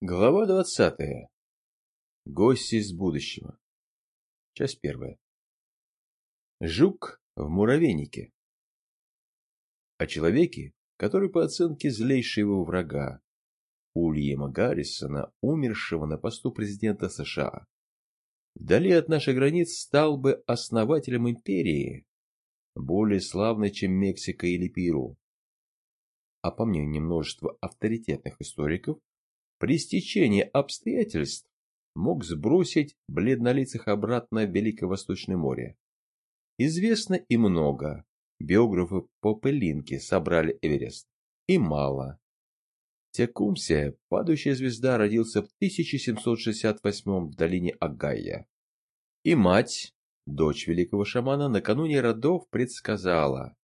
Глава двадцатая. Гости из будущего. Часть первая. Жук в муравейнике. О человеке, который по оценке злейшего врага, Ульяма Гаррисона, умершего на посту президента США, вдали от наших границ стал бы основателем империи, более славной, чем Мексика или Перу. А по мнению множества авторитетных историков, при стечении обстоятельств мог сбросить бледнолицых обратно в Великовосточное море. Известно и много. Биографы по пылинке собрали Эверест. И мало. Текумсе, падающая звезда, родился в 1768 в долине Агая. И мать, дочь великого шамана, накануне родов предсказала,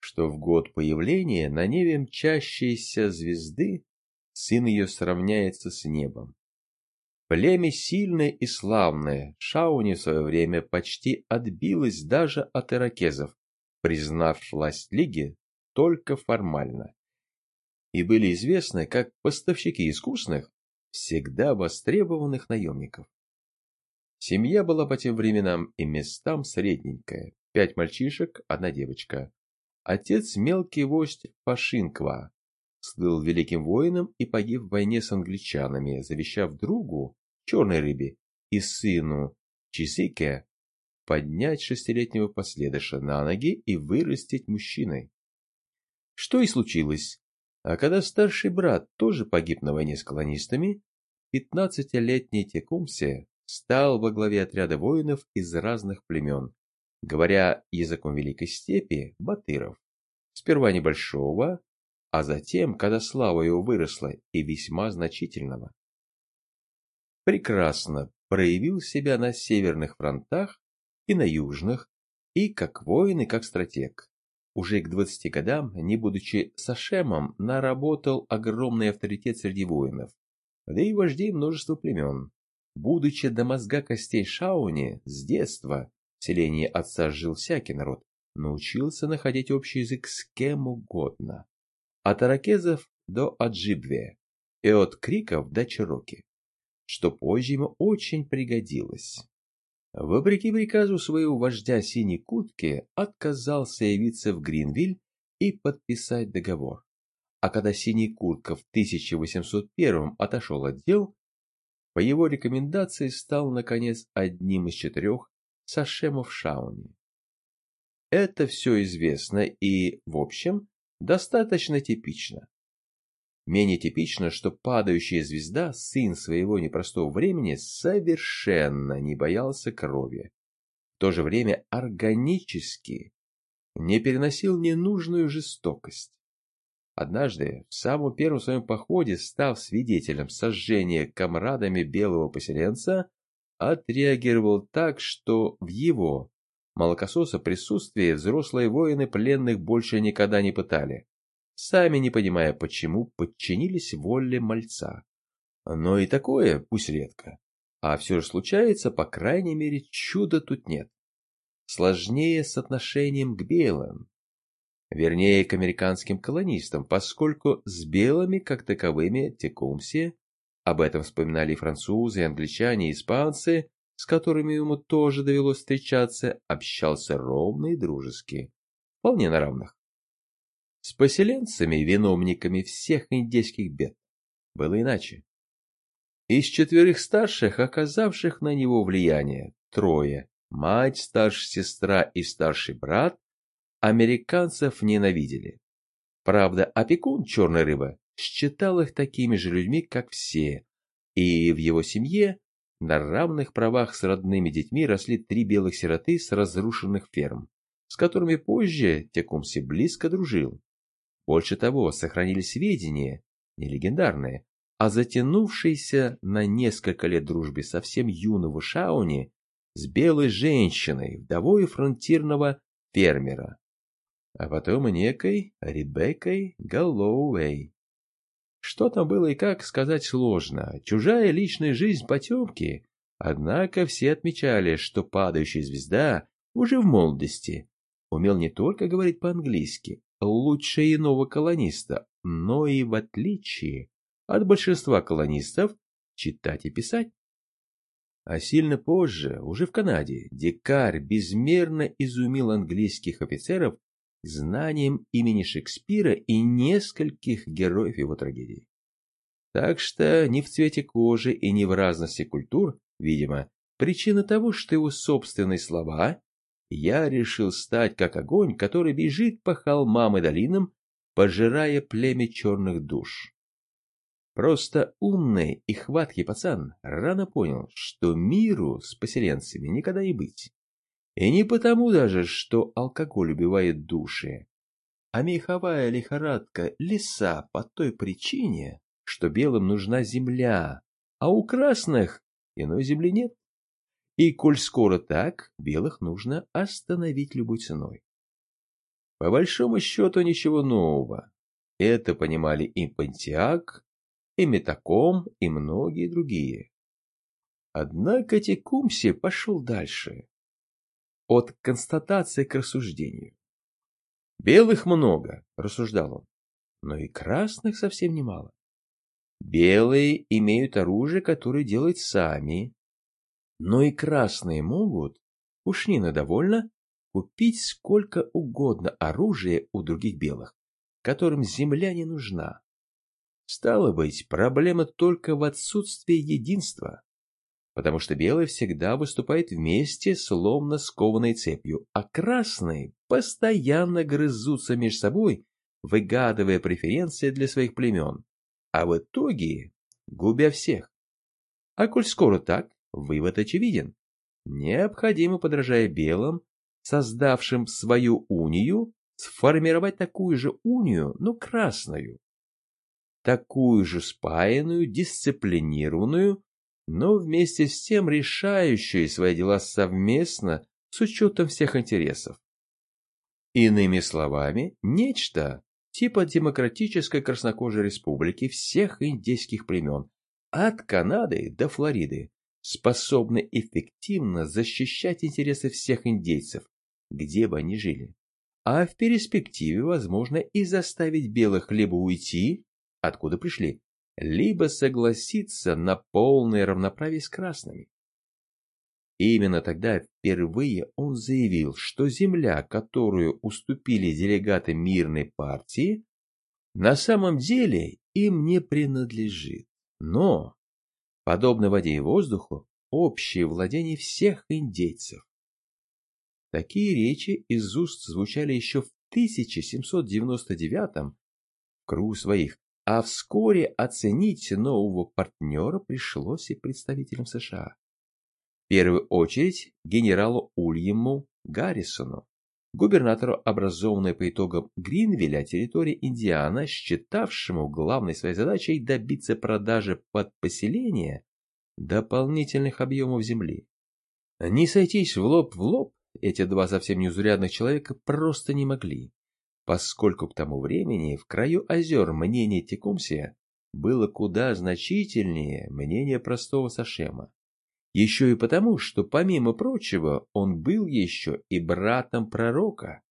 что в год появления на небе мчащейся звезды сын ее сравняется с небом. Племя сильное и славное, Шауни в свое время почти отбилось даже от иракезов, признав власть лиги только формально. И были известны как поставщики искусных, всегда востребованных наемников. Семья была по тем временам и местам средненькая. Пять мальчишек, одна девочка. Отец мелкий вождь Пашинква, слыл великим воином и погиб в войне с англичанами, завещав другу, черной рыбе, и сыну, Чисике, поднять шестилетнего последыша на ноги и вырастить мужчиной. Что и случилось. А когда старший брат тоже погиб на войне с колонистами, пятнадцатилетний Текумсе стал во главе отряда воинов из разных племен, говоря языком Великой Степи, батыров. Сперва небольшого, а затем, когда слава его выросла и весьма значительного. Прекрасно проявил себя на северных фронтах и на южных, и как воин, и как стратег. Уже к двадцати годам, не будучи Сашемом, наработал огромный авторитет среди воинов, да и вождей множества племен. Будучи до мозга костей Шауни, с детства, в селении отца жил всякий народ, научился находить общий язык с кем угодно от аракезов до Аджибве и от криков до чероки, что позже ему очень пригодилось. Вопреки приказу своего вождя синей куртки отказался явиться в Гринвиль и подписать договор. А когда синий куртка в 1801 отошел от дел, по его рекомендации стал, наконец, одним из четырех сашемов Шауни. Это все известно и, в общем, достаточно типично. Менее типично, что падающая звезда, сын своего непростого времени, совершенно не боялся крови. В то же время органически не переносил ненужную жестокость. Однажды, в самом первом своем походе, став свидетелем сожжения комрадами белого поселенца, отреагировал так, что в его молокососа присутствии взрослые воины пленных больше никогда не пытали, сами не понимая, почему подчинились воле мальца. Но и такое, пусть редко, а все же случается, по крайней мере, чуда тут нет. Сложнее с отношением к белым, вернее, к американским колонистам, поскольку с белыми, как таковыми, Текумсе, об этом вспоминали и французы, и англичане, и испанцы, с которыми ему тоже довелось встречаться, общался ровно и дружески, вполне на равных. С поселенцами, виновниками всех индейских бед, было иначе. Из четверых старших, оказавших на него влияние, трое, мать, старшая сестра и старший брат, американцев ненавидели. Правда, опекун черной рыбы считал их такими же людьми, как все, и в его семье на равных правах с родными детьми росли три белых сироты с разрушенных ферм, с которыми позже Текумси близко дружил. Больше того, сохранились сведения, не легендарные, о затянувшейся на несколько лет дружбе совсем юного Шауни с белой женщиной, вдовой фронтирного фермера, а потом и некой Ребеккой Галлоуэй. Что там было и как, сказать сложно. Чужая личная жизнь потемки. Однако все отмечали, что падающая звезда уже в молодости умел не только говорить по-английски, лучше иного колониста, но и в отличие от большинства колонистов читать и писать. А сильно позже, уже в Канаде, Дикарь безмерно изумил английских офицеров знанием имени Шекспира и нескольких героев его трагедий. Так что ни в цвете кожи и ни в разности культур, видимо, причина того, что его собственные слова «я решил стать как огонь, который бежит по холмам и долинам, пожирая племя черных душ». Просто умный и хваткий пацан рано понял, что миру с поселенцами никогда и быть. И не потому даже, что алкоголь убивает души, а меховая лихорадка леса по той причине, что белым нужна земля, а у красных иной земли нет. И коль скоро так, белых нужно остановить любой ценой. По большому счету ничего нового. Это понимали и Пантиак, и Метаком, и многие другие. Однако Текумси пошел дальше. От констатации к рассуждению. Белых много, рассуждал он, но и красных совсем немало. Белые имеют оружие, которое делают сами, но и красные могут, уж не довольно, купить сколько угодно оружия у других белых, которым земля не нужна. Стало быть, проблема только в отсутствии единства, потому что белые всегда выступают вместе, словно скованной цепью, а красные постоянно грызутся между собой, выгадывая преференции для своих племен, а в итоге губя всех. А коль скоро так, вывод очевиден. Необходимо, подражая белым, создавшим свою унию, сформировать такую же унию, но красную, такую же спаянную, дисциплинированную, но вместе с тем решающую свои дела совместно с учетом всех интересов. Иными словами, нечто типа демократической краснокожей республики всех индейских племен, от Канады до Флориды, способны эффективно защищать интересы всех индейцев, где бы они жили. А в перспективе, возможно, и заставить белых либо уйти, откуда пришли, либо согласиться на полное равноправие с красными. Именно тогда впервые он заявил, что земля, которую уступили делегаты мирной партии, на самом деле им не принадлежит, но, подобно воде и воздуху, общее владение всех индейцев. Такие речи из уст звучали еще в 1799 в кругу своих а вскоре оценить нового партнера пришлось и представителям США. В первую очередь генералу Ульяму Гаррисону, губернатору образованной по итогам Гринвилля территории Индиана, считавшему главной своей задачей добиться продажи под поселение дополнительных объемов земли. Не сойтись в лоб в лоб эти два совсем неузрядных человека просто не могли поскольку к тому времени в краю озер мнение Текумсия было куда значительнее мнения простого Сашема. Еще и потому, что, помимо прочего, он был еще и братом пророка.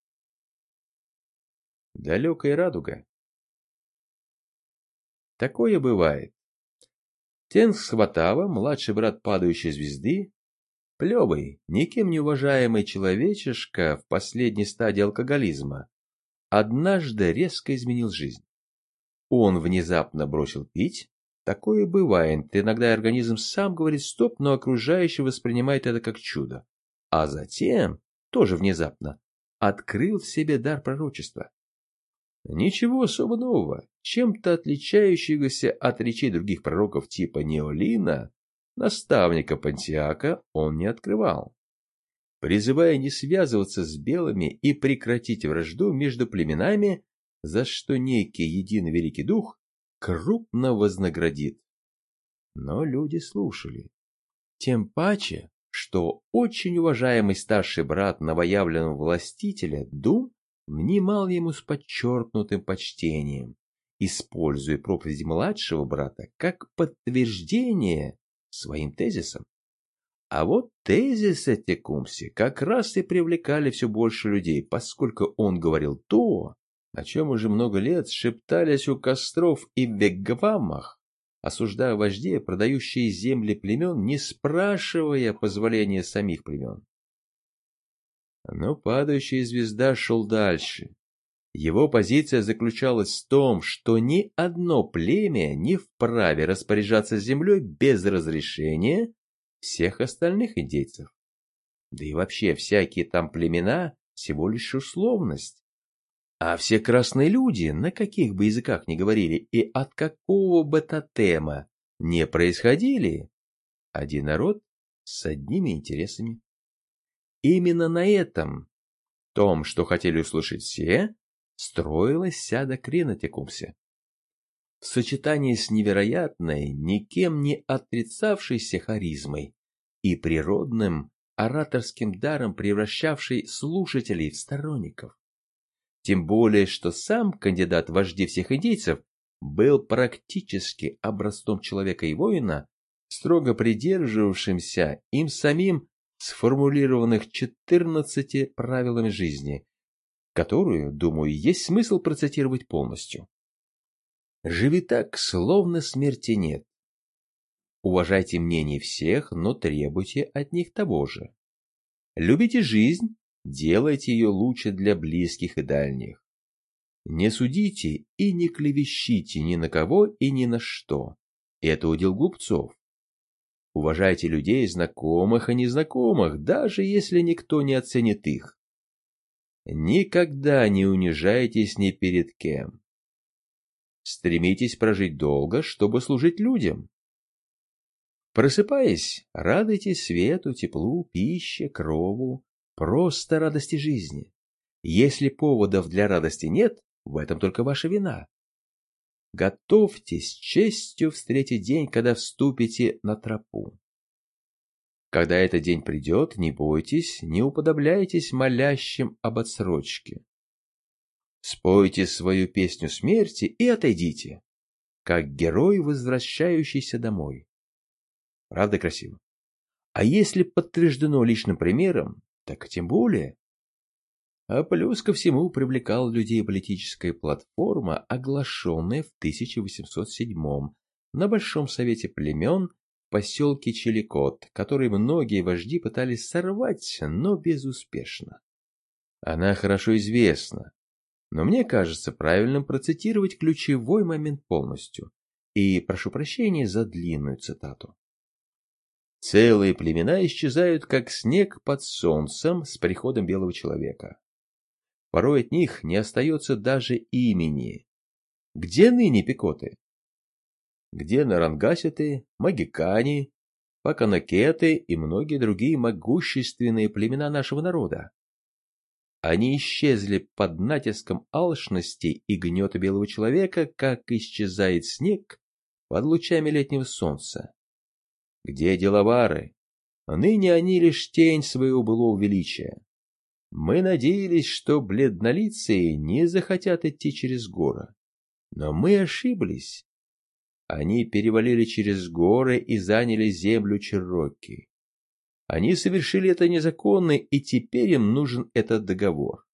Далекая радуга. Такое бывает. Тенс Хватава, младший брат падающей звезды, плевый, никем не уважаемый человечишка в последней стадии алкоголизма, однажды резко изменил жизнь. Он внезапно бросил пить. Такое бывает. Иногда организм сам говорит стоп, но окружающий воспринимает это как чудо. А затем, тоже внезапно, открыл в себе дар пророчества. Ничего особо нового, чем-то отличающегося от речей других пророков типа Неолина, наставника Пантиака, он не открывал призывая не связываться с белыми и прекратить вражду между племенами, за что некий единый великий дух крупно вознаградит. Но люди слушали. Тем паче, что очень уважаемый старший брат новоявленного властителя Дум внимал ему с подчеркнутым почтением, используя проповеди младшего брата как подтверждение своим тезисам. А вот тезисы Текумси как раз и привлекали все больше людей, поскольку он говорил то, о чем уже много лет шептались у костров и в вегвамах осуждая вождей, продающие земли племен, не спрашивая позволения самих племен. Но падающая звезда шел дальше. Его позиция заключалась в том, что ни одно племя не вправе распоряжаться землей без разрешения всех остальных индейцев. Да и вообще всякие там племена всего лишь условность. А все красные люди, на каких бы языках ни говорили и от какого бы тотема не происходили, один народ с одними интересами. Именно на этом, том, что хотели услышать все, строилась вся доктрина Текумсе. В сочетании с невероятной, никем не отрицавшейся харизмой и природным ораторским даром превращавшей слушателей в сторонников. Тем более, что сам кандидат вожди всех индейцев был практически образцом человека и воина, строго придерживавшимся им самим сформулированных 14 правилами жизни, которую, думаю, есть смысл процитировать полностью. «Живи так, словно смерти нет. Уважайте мнение всех, но требуйте от них того же. Любите жизнь, делайте ее лучше для близких и дальних. Не судите и не клевещите ни на кого и ни на что. Это удел глупцов. Уважайте людей, знакомых и незнакомых, даже если никто не оценит их. Никогда не унижайтесь ни перед кем. Стремитесь прожить долго, чтобы служить людям. Просыпаясь, радуйтесь свету, теплу, пище, крову, просто радости жизни. Если поводов для радости нет, в этом только ваша вина. Готовьтесь честью встретить день, когда вступите на тропу. Когда этот день придет, не бойтесь, не уподобляйтесь молящим об отсрочке. Спойте свою песню смерти и отойдите, как герой, возвращающийся домой. Правда красиво? А если подтверждено личным примером, так тем более. А плюс ко всему привлекал людей политическая платформа, оглашенная в 1807 на Большом Совете племен в поселке Челикот, который многие вожди пытались сорвать, но безуспешно. Она хорошо известна, но мне кажется правильным процитировать ключевой момент полностью. И прошу прощения за длинную цитату. Целые племена исчезают, как снег под солнцем с приходом белого человека. Порой от них не остается даже имени. Где ныне пикоты? Где нарангаситы, магикани, паканакеты и многие другие могущественные племена нашего народа? Они исчезли под натиском алчности и гнета белого человека, как исчезает снег под лучами летнего солнца. Где деловары? Ныне они лишь тень своего былого величия. Мы надеялись, что бледнолицые не захотят идти через горы. Но мы ошиблись. Они перевалили через горы и заняли землю Чероки. Они совершили это незаконно, и теперь им нужен этот договор.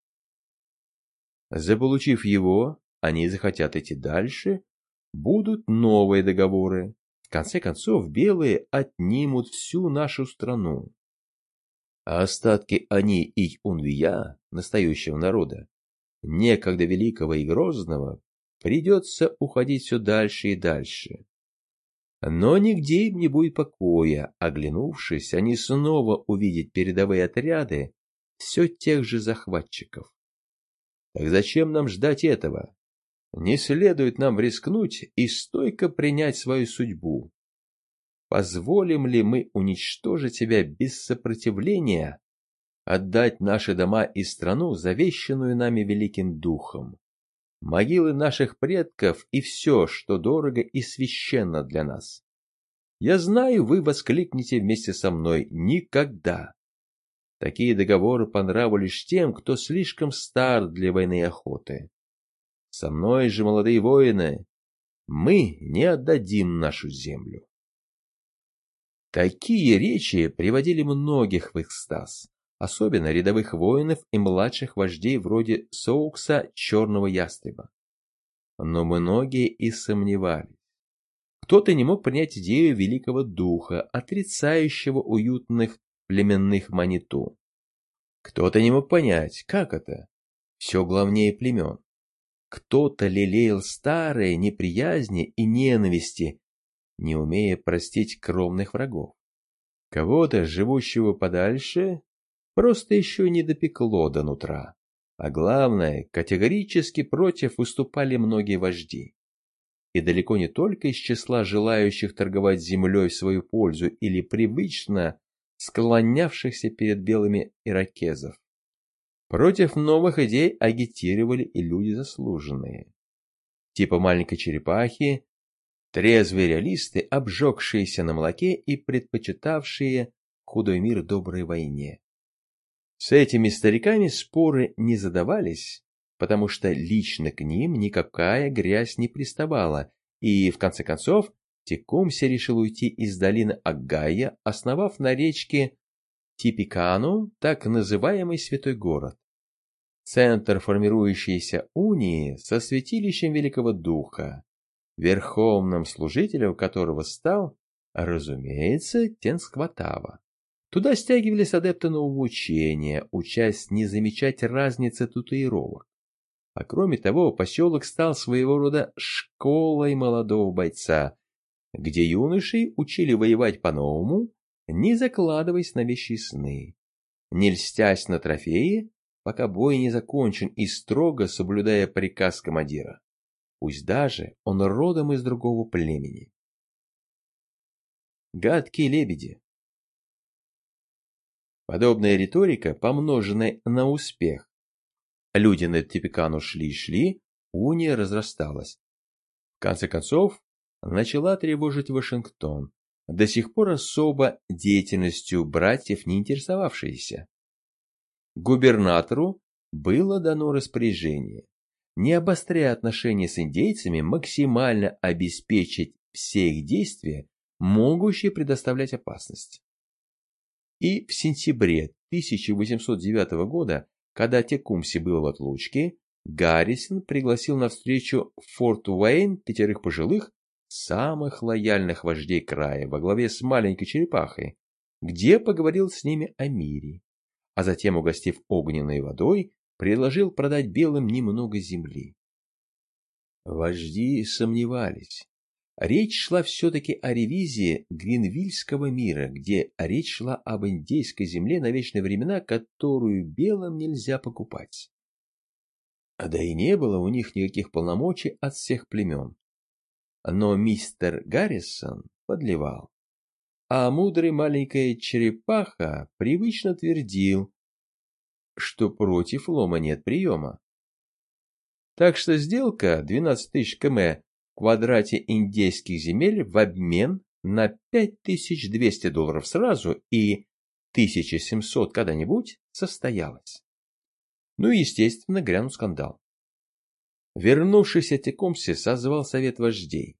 Заполучив его, они захотят идти дальше, будут новые договоры, в конце концов, белые отнимут всю нашу страну. А остатки они и Унвия, настоящего народа, некогда великого и грозного, придется уходить все дальше и дальше. Но нигде им не будет покоя, оглянувшись, они снова увидят передовые отряды все тех же захватчиков. Так зачем нам ждать этого? Не следует нам рискнуть и стойко принять свою судьбу. Позволим ли мы уничтожить себя без сопротивления, отдать наши дома и страну, завещанную нами великим духом, могилы наших предков и все, что дорого и священно для нас? Я знаю, вы воскликнете вместе со мной «никогда». Такие договоры по нраву лишь тем, кто слишком стар для войны и охоты. Со мной же, молодые воины, мы не отдадим нашу землю. Такие речи приводили многих в экстаз, особенно рядовых воинов и младших вождей вроде Соукса Черного Ястреба. Но многие и сомневались. Кто-то не мог принять идею великого духа, отрицающего уютных племенных маниту. Кто-то не мог понять, как это? Все главнее племен. Кто-то лелеял старые неприязни и ненависти, не умея простить кровных врагов. Кого-то, живущего подальше, просто еще не допекло до нутра. А главное, категорически против выступали многие вожди. И далеко не только из числа желающих торговать землей в свою пользу или привычно склонявшихся перед белыми иракезов. Против новых идей агитировали и люди заслуженные. Типа маленькой черепахи, трезвые реалисты, обжегшиеся на молоке и предпочитавшие худой мир доброй войне. С этими стариками споры не задавались, потому что лично к ним никакая грязь не приставала, и, в конце концов, Текумси решил уйти из долины Агая, основав на речке Типикану так называемый Святой Город. Центр формирующейся унии со святилищем Великого Духа, верховным служителем которого стал, разумеется, Тенскватава. Туда стягивались адепты нового учения, учась не замечать разницы татуировок. А кроме того, поселок стал своего рода школой молодого бойца, где юношей учили воевать по-новому, не закладываясь на вещи сны, не льстясь на трофеи, пока бой не закончен и строго соблюдая приказ командира. Пусть даже он родом из другого племени. Гадкие лебеди Подобная риторика, помноженная на успех. Люди на Типикану шли-шли, уния разрасталась. В конце концов, начала тревожить Вашингтон, до сих пор особо деятельностью братьев не интересовавшиеся. Губернатору было дано распоряжение, не обостряя отношения с индейцами, максимально обеспечить все их действия, могущие предоставлять опасность. И в сентябре 1809 года, когда Текумси был в отлучке, Гаррисон пригласил на встречу в Форт Уэйн пятерых пожилых, самых лояльных вождей края во главе с маленькой черепахой, где поговорил с ними о мире, а затем, угостив огненной водой, предложил продать белым немного земли. Вожди сомневались, Речь шла все-таки о ревизии Гринвильского мира, где речь шла об индейской земле на вечные времена, которую белым нельзя покупать. А да и не было у них никаких полномочий от всех племен. Но мистер Гаррисон подливал. А мудрый маленькая черепаха привычно твердил, что против лома нет приема. Так что сделка 12 тысяч км квадрате индейских земель в обмен на 5200 долларов сразу и 1700 когда-нибудь состоялась. Ну и, естественно, грянул скандал. Вернувшийся Текомси созвал совет вождей.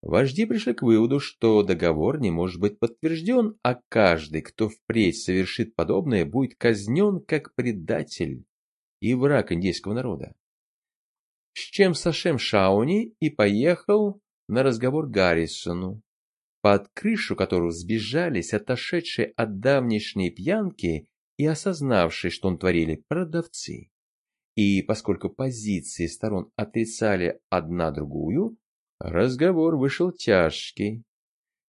Вожди пришли к выводу, что договор не может быть подтвержден, а каждый, кто впредь совершит подобное, будет казнен как предатель и враг индейского народа с чем Сашем Шауни и поехал на разговор Гаррисону, под крышу которого сбежались отошедшие от давнешней пьянки и осознавшие, что он творили, продавцы. И поскольку позиции сторон отрицали одна другую, разговор вышел тяжкий.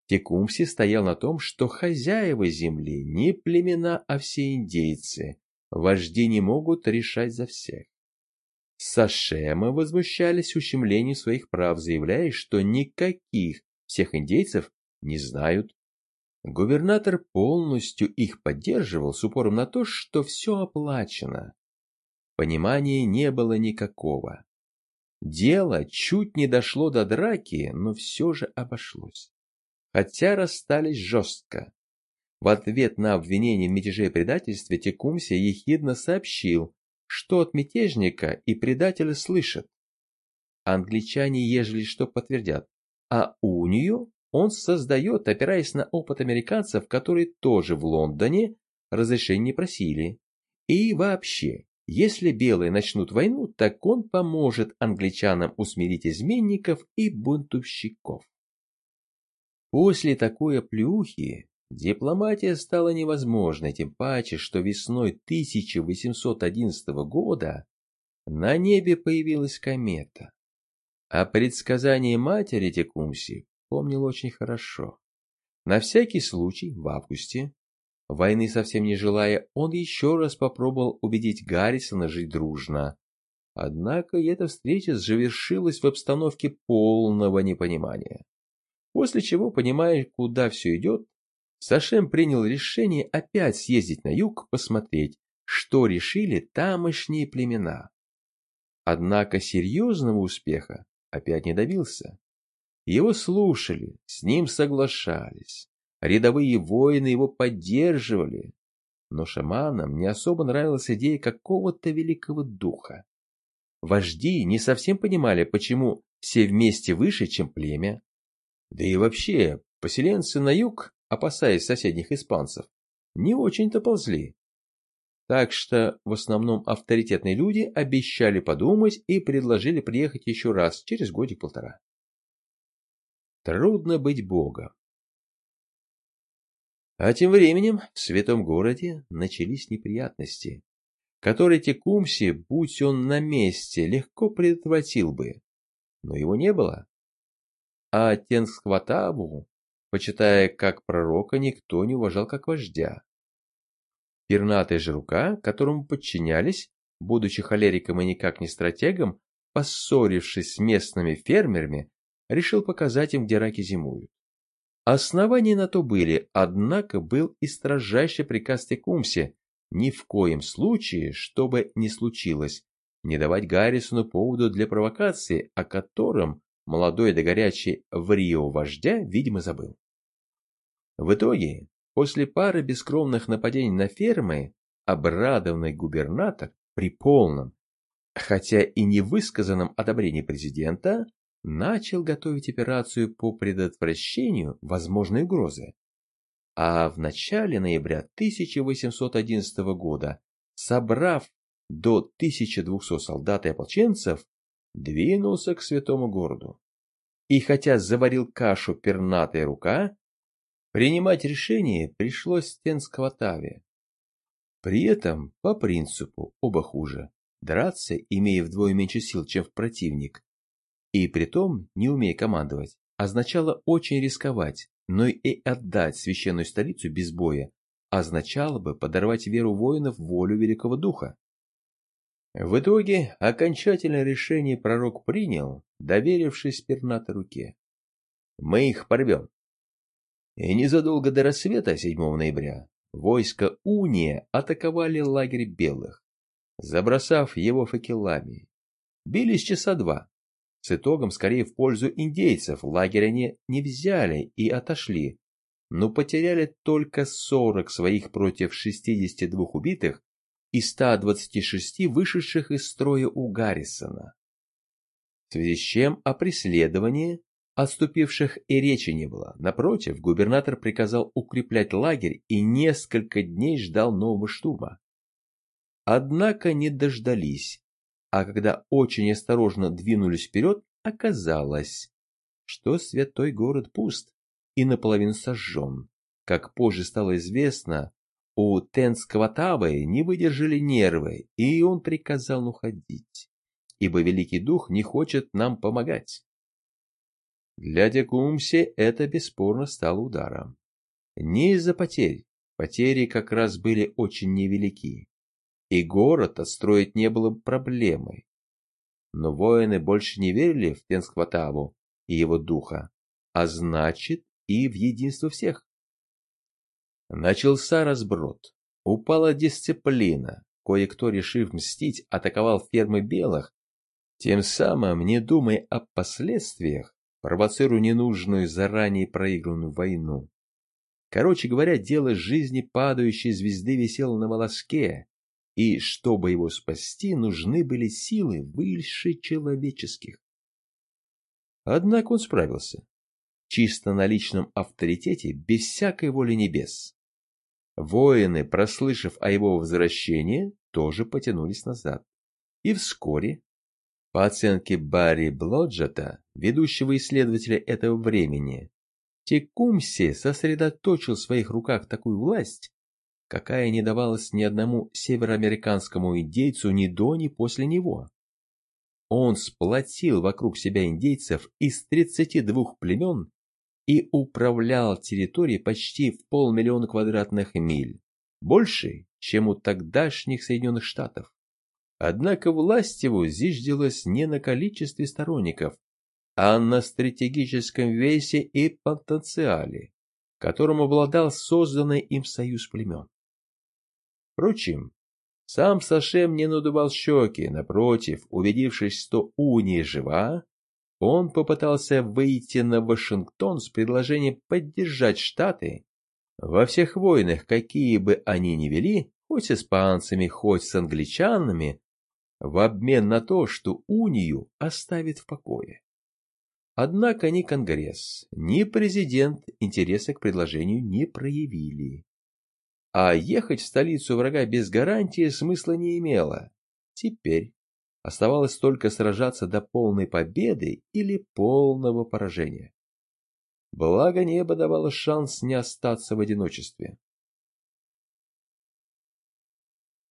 Текумси стоял на том, что хозяева земли не племена, а все индейцы. Вожди не могут решать за всех. Сашемы возмущались ущемлению своих прав, заявляя, что никаких всех индейцев не знают. Губернатор полностью их поддерживал с упором на то, что все оплачено. Понимания не было никакого. Дело чуть не дошло до драки, но все же обошлось. Хотя расстались жестко. В ответ на обвинение в мятеже и предательстве Текумси ехидно сообщил, что от мятежника и предателя слышат. Англичане, ежели что, подтвердят. А унию он создает, опираясь на опыт американцев, которые тоже в Лондоне разрешения просили. И вообще, если белые начнут войну, так он поможет англичанам усмирить изменников и бунтовщиков. После такой оплеухи дипломатия стала невозможной, тем паче, что весной 1811 года на небе появилась комета. А предсказание матери Текумси помнил очень хорошо. На всякий случай, в августе, войны совсем не желая, он еще раз попробовал убедить Гаррисона жить дружно. Однако эта встреча завершилась в обстановке полного непонимания. После чего, понимая, куда все идет, Сашем принял решение опять съездить на юг, посмотреть, что решили тамошние племена. Однако серьезного успеха опять не добился. Его слушали, с ним соглашались, рядовые воины его поддерживали, но шаманам не особо нравилась идея какого-то великого духа. Вожди не совсем понимали, почему все вместе выше, чем племя. Да и вообще, поселенцы на юг, опасаясь соседних испанцев, не очень-то ползли. Так что в основном авторитетные люди обещали подумать и предложили приехать еще раз через годик-полтора. Трудно быть богом. А тем временем в святом городе начались неприятности, которые Текумси, будь он на месте, легко предотвратил бы. Но его не было. А Тенскватаву, почитая как пророка, никто не уважал как вождя. Пернатая же рука, которому подчинялись, будучи холериком и никак не стратегом, поссорившись с местными фермерами, решил показать им, где раки зимуют. Основания на то были, однако был и строжайший приказ Текумсе ни в коем случае, что бы ни случилось, не давать Гаррисону поводу для провокации, о котором молодой да горячий в Рио вождя, видимо, забыл. В итоге После пары бескровных нападений на фермы, обрадованный губернатор при полном, хотя и невысказанном одобрении президента, начал готовить операцию по предотвращению возможной угрозы. А в начале ноября 1811 года, собрав до 1200 солдат и ополченцев, двинулся к святому городу. И хотя заварил кашу пернатая рука, Принимать решение пришлось Стенскватаве. При этом, по принципу, оба хуже. Драться, имея вдвое меньше сил, чем в противник, и притом, не умея командовать, означало очень рисковать, но и отдать священную столицу без боя означало бы подорвать веру воинов в волю Великого Духа. В итоге окончательное решение пророк принял, доверившись пернатой руке. «Мы их порвем», и незадолго до рассвета 7 ноября войска Уния атаковали лагерь белых, забросав его факелами. Бились часа два. С итогом скорее в пользу индейцев лагерь они не взяли и отошли, но потеряли только 40 своих против 62 убитых и 126 вышедших из строя у Гаррисона. В связи с чем о преследовании Отступивших и речи не было. Напротив, губернатор приказал укреплять лагерь и несколько дней ждал нового штурма. Однако не дождались, а когда очень осторожно двинулись вперед, оказалось, что святой город пуст и наполовину сожжен. Как позже стало известно, у Тенскватавы не выдержали нервы, и он приказал уходить, ибо Великий Дух не хочет нам помогать. Для Декумси это бесспорно стало ударом. Не из-за потерь, потери как раз были очень невелики, и город отстроить не было проблемой. Но воины больше не верили в Тенскватаву и его духа, а значит и в единство всех. Начался разброд, упала дисциплина, кое-кто, решив мстить, атаковал фермы белых, тем самым, не думая о последствиях, провоцируя ненужную, заранее проигранную войну. Короче говоря, дело жизни падающей звезды висело на волоске, и, чтобы его спасти, нужны были силы выше человеческих. Однако он справился, чисто на личном авторитете, без всякой воли небес. Воины, прослышав о его возвращении, тоже потянулись назад. И вскоре по оценке Барри Блоджета, ведущего исследователя этого времени, Текумси сосредоточил в своих руках такую власть, какая не давалась ни одному североамериканскому индейцу ни до, ни после него. Он сплотил вокруг себя индейцев из 32 племен и управлял территорией почти в полмиллиона квадратных миль, больше, чем у тогдашних Соединенных Штатов. Однако власть его зиждилась не на количестве сторонников, а на стратегическом весе и потенциале, которым обладал созданный им союз племен. Впрочем, сам Сашем не надувал щеки, напротив, убедившись, что уния жива, он попытался выйти на Вашингтон с предложением поддержать Штаты во всех войнах, какие бы они ни вели, хоть с испанцами, хоть с англичанами, в обмен на то, что унию оставит в покое. Однако ни Конгресс, ни президент интереса к предложению не проявили. А ехать в столицу врага без гарантии смысла не имело. Теперь оставалось только сражаться до полной победы или полного поражения. Благо небо давало шанс не остаться в одиночестве.